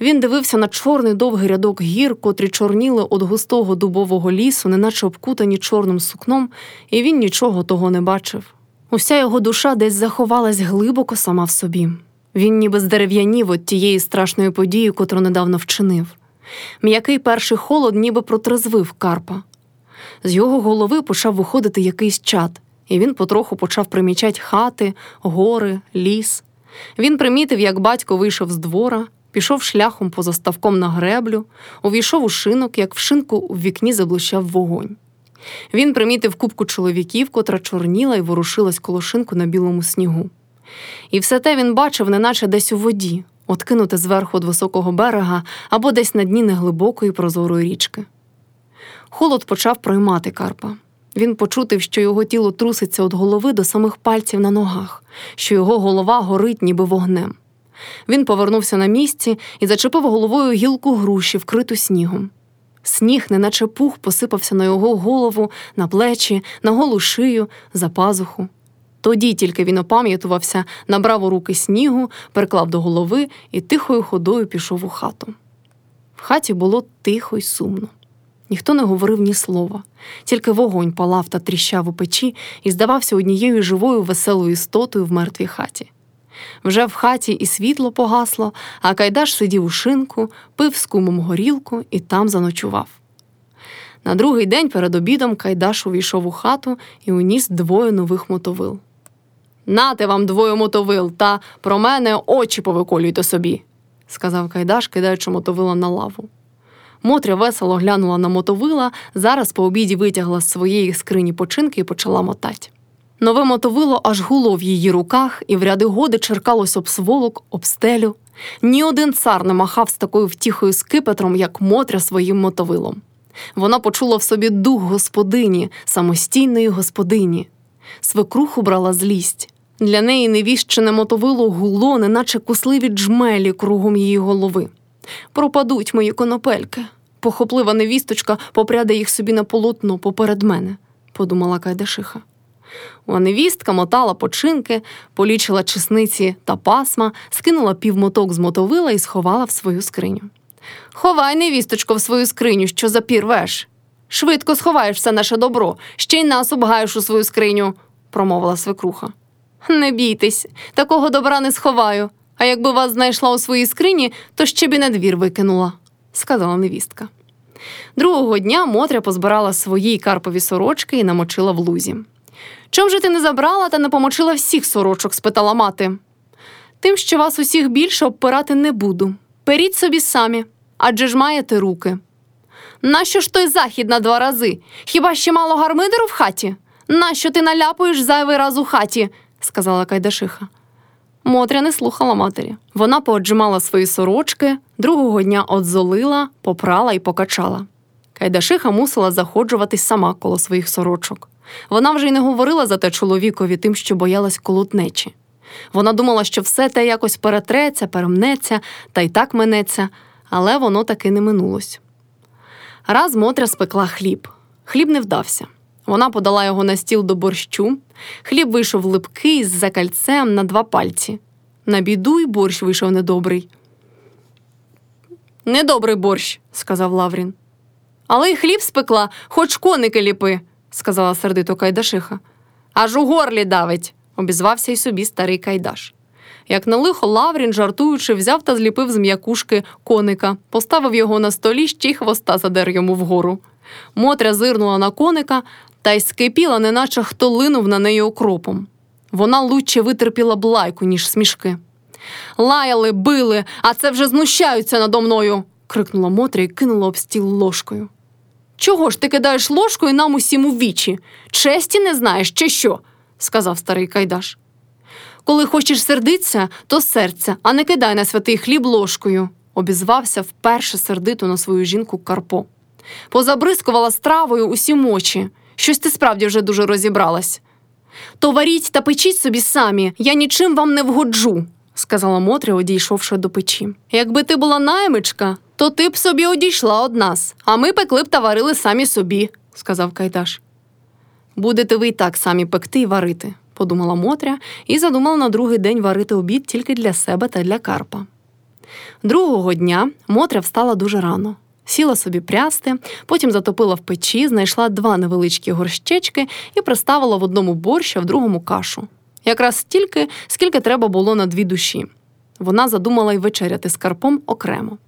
Він дивився на чорний довгий рядок гір, котрі чорніли від густого дубового лісу, неначе обкутані чорним сукном, і він нічого того не бачив. Уся його душа десь заховалась глибоко сама в собі. Він ніби здерев'янів від тієї страшної події, котру недавно вчинив. М'який перший холод ніби протрезвив Карпа. З його голови почав виходити якийсь чад, і він потроху почав примічати хати, гори, ліс. Він примітив, як батько вийшов з двора, пішов шляхом поза ставком на греблю, увійшов у шинок, як в шинку у вікні заблищав вогонь. Він примітив кубку чоловіків, котра чорніла і ворушилась коло шинку на білому снігу. І все те він бачив, неначе десь у воді, откинуте зверху від високого берега або десь на дні неглибокої прозорої річки. Холод почав проймати Карпа. Він почутив, що його тіло труситься від голови до самих пальців на ногах, що його голова горить, ніби вогнем. Він повернувся на місці і зачепив головою гілку груші, вкриту снігом. Сніг, неначе пух, посипався на його голову, на плечі, на голу шию, за пазуху. Тоді тільки він опам'ятувався, набрав у руки снігу, переклав до голови і тихою ходою пішов у хату. В хаті було тихо й сумно. Ніхто не говорив ні слова, тільки вогонь палав та тріщав у печі і здавався однією живою веселою істотою в мертвій хаті. Вже в хаті і світло погасло, а Кайдаш сидів у шинку, пив з кумом горілку і там заночував. На другий день перед обідом Кайдаш увійшов у хату і уніс двоє нових мотовил. Нате вам двоє мотовил, та про мене очі повиколюйте собі, сказав Кайдаш, кидаючи мотовила на лаву. Мотря весело глянула на мотовила, зараз по обіді витягла з своєї скрині починки і почала мотать. Нове мотовило аж гуло в її руках, і в ряди годи черкалось об сволок, об стелю. Ні один цар не махав з такою втіхою скипетром, як Мотря своїм мотовилом. Вона почула в собі дух господині, самостійної господині. Свекруху брала злість. Для неї невіщене мотовило гуло, неначе кусливі джмелі кругом її голови. Пропадуть мої конопельки. Похоплива невісточка попряде їх собі на полотно поперед мене, подумала Кайдашиха. А невістка мотала починки, полічила чесниці та пасма, скинула півмоток з мотовила і сховала в свою скриню. Ховай, невісточко, в свою скриню, що запірвеш. Швидко сховаєш все наше добро, ще й нас обгаєш у свою скриню, промовила свекруха. Не бійтесь, такого добра не сховаю, а якби вас знайшла у своїй скрині, то ще б і на двір викинула, сказала невістка. Другого дня Мотря позбирала свої карпові сорочки і намочила в лузі. Чом же ти не забрала та не помочила всіх сорочок? спитала мати. Тим, що вас усіх більше обпирати не буду. Періть собі самі, адже ж маєте руки. Нащо ж той захід на два рази? Хіба ще мало гармидеру в хаті? Нащо ти наляпуєш зайвий раз у хаті? сказала Кайдашиха. Мотря не слухала матері. Вона пооджимала свої сорочки, другого дня одзолила, попрала і покачала. Кайдашиха мусила заходжуватись сама коло своїх сорочок. Вона вже й не говорила за те чоловікові тим, що боялась колотнечі. Вона думала, що все те якось перетреться, перемнеться та й так минеться, але воно таки не минулось. Раз Мотря спекла хліб. Хліб не вдався. Вона подала його на стіл до борщу. Хліб вийшов липкий з закальцем на два пальці. На біду й борщ вийшов недобрий. Недобрий борщ, сказав Лаврін. Але й хліб спекла, хоч коники ліпи, сказала сердито Кайдашиха. Аж у горлі давить, обізвався й собі старий Кайдаш. Як на лихо Лаврін, жартуючи, взяв та зліпив з м'якушки коника, поставив його на столі ще й хвоста задер йому вгору. Мотря зирнула на коника та й скипіла, неначе хто линув на неї окропом. Вона лучше витерпіла б лайку, ніж смішки. Лаяли, били, а це вже знущаються надо мною. крикнула Мотря і кинула об стіл ложкою. Чого ж ти кидаєш ложкою нам усім у вічі? Честі не знаєш, чи що? сказав старий Кайдаш. Коли хочеш сердитися, то серця, а не кидай на святий хліб ложкою, обізвався вперше сердито на свою жінку Карпо. Позабризкувала стравою усі мочі. Щось ти справді вже дуже розібралась. То варіть та печіть собі самі, я нічим вам не вгоджу, сказала Мотря, одійшовши до печі. Якби ти була наймичка, то ти б собі одійшла од нас, а ми пекли б та варили самі собі, сказав Кайдаш. Будете ви й так самі пекти і варити, подумала Мотря і задумала на другий день варити обід тільки для себе та для Карпа. Другого дня Мотря встала дуже рано. Сіла собі прясти, потім затопила в печі, знайшла два невеличкі горщечки і приставила в одному борщ, а в другому кашу. Якраз стільки, скільки треба було на дві душі. Вона задумала й вечеряти з Карпом окремо.